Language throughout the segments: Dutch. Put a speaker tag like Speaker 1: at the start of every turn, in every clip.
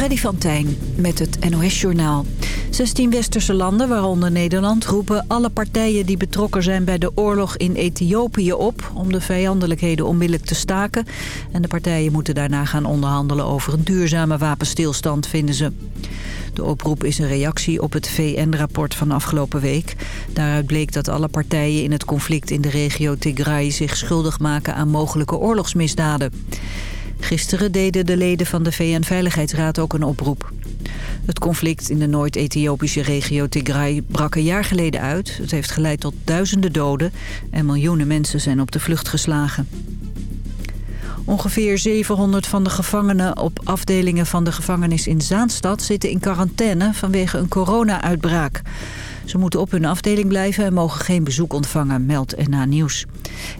Speaker 1: Freddy van Tijn met het NOS-journaal. 16 westerse landen, waaronder Nederland, roepen alle partijen die betrokken zijn bij de oorlog in Ethiopië op... om de vijandelijkheden onmiddellijk te staken. En de partijen moeten daarna gaan onderhandelen over een duurzame wapenstilstand, vinden ze. De oproep is een reactie op het VN-rapport van afgelopen week. Daaruit bleek dat alle partijen in het conflict in de regio Tigray zich schuldig maken aan mogelijke oorlogsmisdaden. Gisteren deden de leden van de VN-veiligheidsraad ook een oproep. Het conflict in de Noord-Ethiopische regio Tigray brak een jaar geleden uit. Het heeft geleid tot duizenden doden en miljoenen mensen zijn op de vlucht geslagen. Ongeveer 700 van de gevangenen op afdelingen van de gevangenis in Zaanstad zitten in quarantaine vanwege een corona-uitbraak. Ze moeten op hun afdeling blijven en mogen geen bezoek ontvangen, meldt NA Nieuws.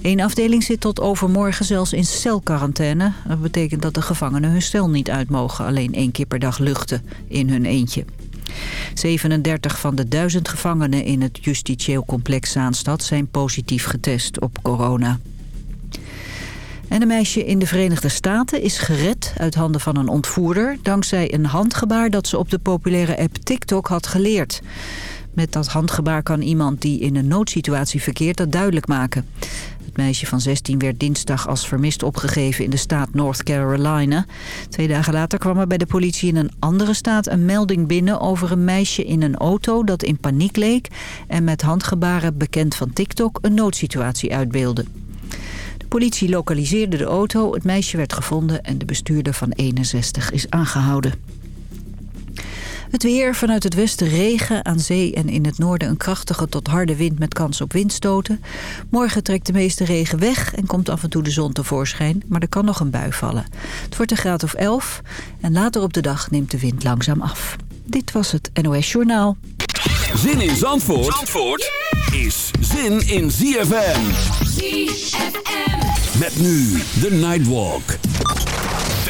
Speaker 1: Eén afdeling zit tot overmorgen zelfs in celquarantaine. Dat betekent dat de gevangenen hun cel niet uit mogen, alleen één keer per dag luchten in hun eentje. 37 van de duizend gevangenen in het justitieel complex Zaanstad zijn positief getest op corona. En een meisje in de Verenigde Staten is gered uit handen van een ontvoerder... dankzij een handgebaar dat ze op de populaire app TikTok had geleerd. Met dat handgebaar kan iemand die in een noodsituatie verkeert dat duidelijk maken. Het meisje van 16 werd dinsdag als vermist opgegeven in de staat North Carolina. Twee dagen later kwam er bij de politie in een andere staat een melding binnen over een meisje in een auto dat in paniek leek en met handgebaren bekend van TikTok een noodsituatie uitbeelde. De politie lokaliseerde de auto, het meisje werd gevonden en de bestuurder van 61 is aangehouden. Het weer vanuit het westen regen, aan zee en in het noorden een krachtige tot harde wind met kans op windstoten. Morgen trekt de meeste regen weg en komt af en toe de zon tevoorschijn, maar er kan nog een bui vallen. Het wordt een graad of 11 en later op de dag neemt de wind langzaam af. Dit was het NOS Journaal.
Speaker 2: Zin in Zandvoort, Zandvoort is zin in ZFM.
Speaker 3: ZFM.
Speaker 2: Met nu de Nightwalk.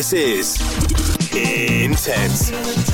Speaker 4: This is Intense.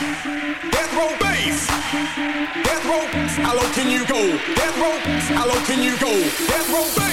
Speaker 5: Death row bass. Death row. How low can you go? Death row. How low can you go? Death row bass.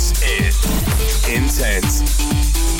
Speaker 4: This is Intense.